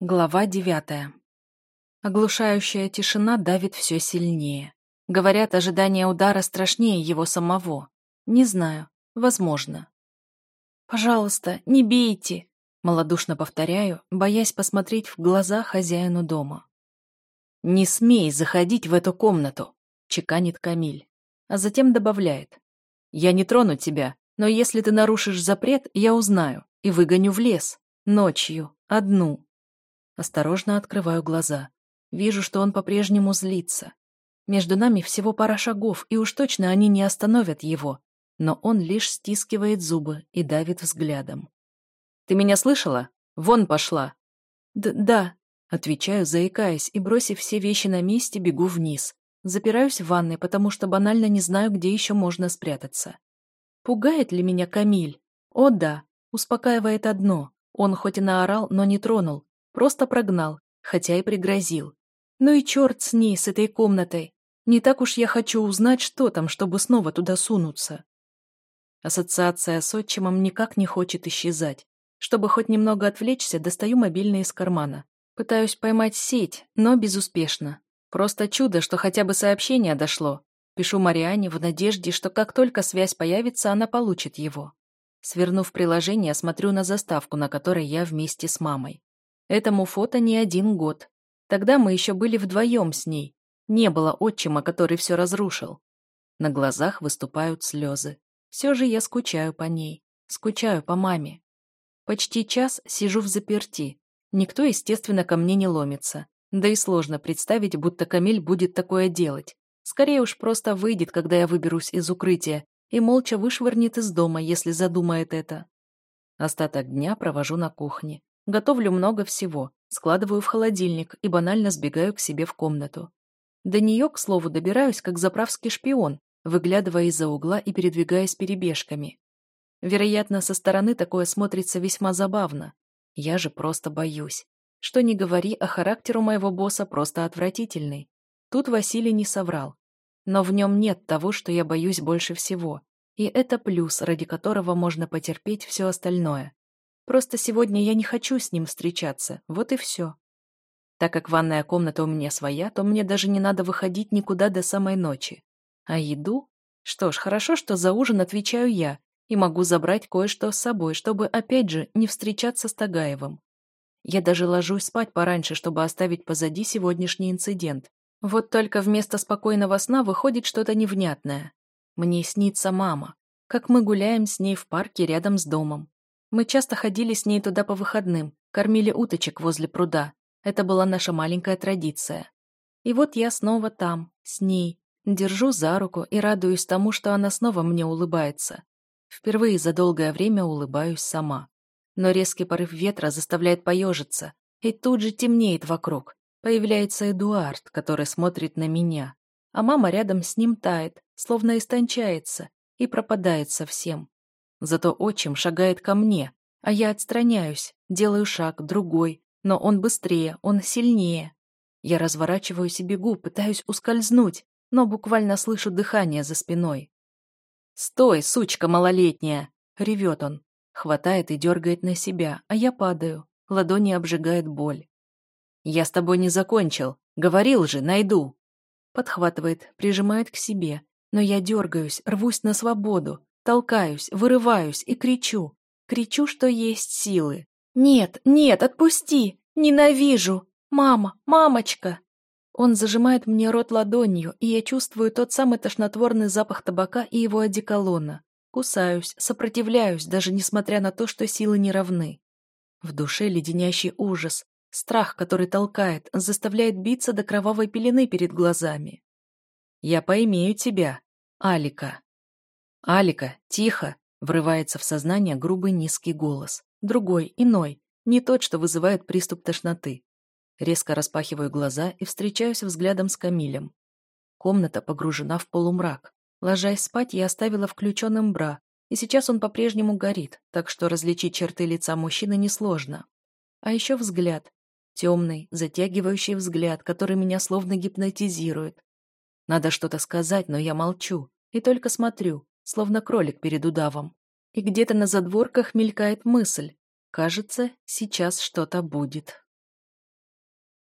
Глава девятая. Оглушающая тишина давит все сильнее. Говорят, ожидание удара страшнее его самого. Не знаю. Возможно. «Пожалуйста, не бейте!» Малодушно повторяю, боясь посмотреть в глаза хозяину дома. «Не смей заходить в эту комнату!» чеканит Камиль. А затем добавляет. «Я не трону тебя, но если ты нарушишь запрет, я узнаю и выгоню в лес. Ночью. Одну. Осторожно открываю глаза. Вижу, что он по-прежнему злится. Между нами всего пара шагов, и уж точно они не остановят его. Но он лишь стискивает зубы и давит взглядом. «Ты меня слышала? Вон пошла!» Д «Да», — отвечаю, заикаясь, и, бросив все вещи на месте, бегу вниз. Запираюсь в ванной, потому что банально не знаю, где еще можно спрятаться. Пугает ли меня Камиль? О да, успокаивает одно. Он хоть и наорал, но не тронул, Просто прогнал, хотя и пригрозил. Ну и черт с ней, с этой комнатой. Не так уж я хочу узнать, что там, чтобы снова туда сунуться. Ассоциация с отчимом никак не хочет исчезать. Чтобы хоть немного отвлечься, достаю мобильный из кармана. Пытаюсь поймать сеть, но безуспешно. Просто чудо, что хотя бы сообщение дошло. Пишу Мариане в надежде, что как только связь появится, она получит его. Свернув приложение, смотрю на заставку, на которой я вместе с мамой. Этому фото не один год. Тогда мы еще были вдвоем с ней. Не было отчима, который все разрушил. На глазах выступают слезы. Все же я скучаю по ней. Скучаю по маме. Почти час сижу в заперти. Никто, естественно, ко мне не ломится. Да и сложно представить, будто Камиль будет такое делать. Скорее уж просто выйдет, когда я выберусь из укрытия, и молча вышвырнет из дома, если задумает это. Остаток дня провожу на кухне. Готовлю много всего, складываю в холодильник и банально сбегаю к себе в комнату. До нее, к слову, добираюсь, как заправский шпион, выглядывая из-за угла и передвигаясь перебежками. Вероятно, со стороны такое смотрится весьма забавно. Я же просто боюсь. Что ни говори, а характер у моего босса просто отвратительный. Тут Василий не соврал. Но в нем нет того, что я боюсь больше всего. И это плюс, ради которого можно потерпеть все остальное. Просто сегодня я не хочу с ним встречаться, вот и все. Так как ванная комната у меня своя, то мне даже не надо выходить никуда до самой ночи. А еду? Что ж, хорошо, что за ужин отвечаю я, и могу забрать кое-что с собой, чтобы, опять же, не встречаться с Тагаевым. Я даже ложусь спать пораньше, чтобы оставить позади сегодняшний инцидент. Вот только вместо спокойного сна выходит что-то невнятное. Мне снится мама, как мы гуляем с ней в парке рядом с домом. Мы часто ходили с ней туда по выходным, кормили уточек возле пруда. Это была наша маленькая традиция. И вот я снова там, с ней, держу за руку и радуюсь тому, что она снова мне улыбается. Впервые за долгое время улыбаюсь сама. Но резкий порыв ветра заставляет поежиться, и тут же темнеет вокруг. Появляется Эдуард, который смотрит на меня, а мама рядом с ним тает, словно истончается, и пропадает совсем. Зато отчим шагает ко мне, а я отстраняюсь, делаю шаг, другой, но он быстрее, он сильнее. Я разворачиваюсь и бегу, пытаюсь ускользнуть, но буквально слышу дыхание за спиной. «Стой, сучка малолетняя!» — ревет он. Хватает и дергает на себя, а я падаю. Ладони обжигает боль. «Я с тобой не закончил. Говорил же, найду!» Подхватывает, прижимает к себе, но я дергаюсь, рвусь на свободу, Толкаюсь, вырываюсь и кричу. Кричу, что есть силы. «Нет, нет, отпусти! Ненавижу! Мама, мамочка!» Он зажимает мне рот ладонью, и я чувствую тот самый тошнотворный запах табака и его одеколона. Кусаюсь, сопротивляюсь, даже несмотря на то, что силы не равны. В душе леденящий ужас, страх, который толкает, заставляет биться до кровавой пелены перед глазами. «Я поимею тебя, Алика». «Алика, тихо!» — врывается в сознание грубый низкий голос. Другой, иной, не тот, что вызывает приступ тошноты. Резко распахиваю глаза и встречаюсь взглядом с Камилем. Комната погружена в полумрак. Ложась спать, я оставила включенным бра, и сейчас он по-прежнему горит, так что различить черты лица мужчины несложно. А еще взгляд. Темный, затягивающий взгляд, который меня словно гипнотизирует. Надо что-то сказать, но я молчу и только смотрю, словно кролик перед удавом. И где-то на задворках мелькает мысль. Кажется, сейчас что-то будет.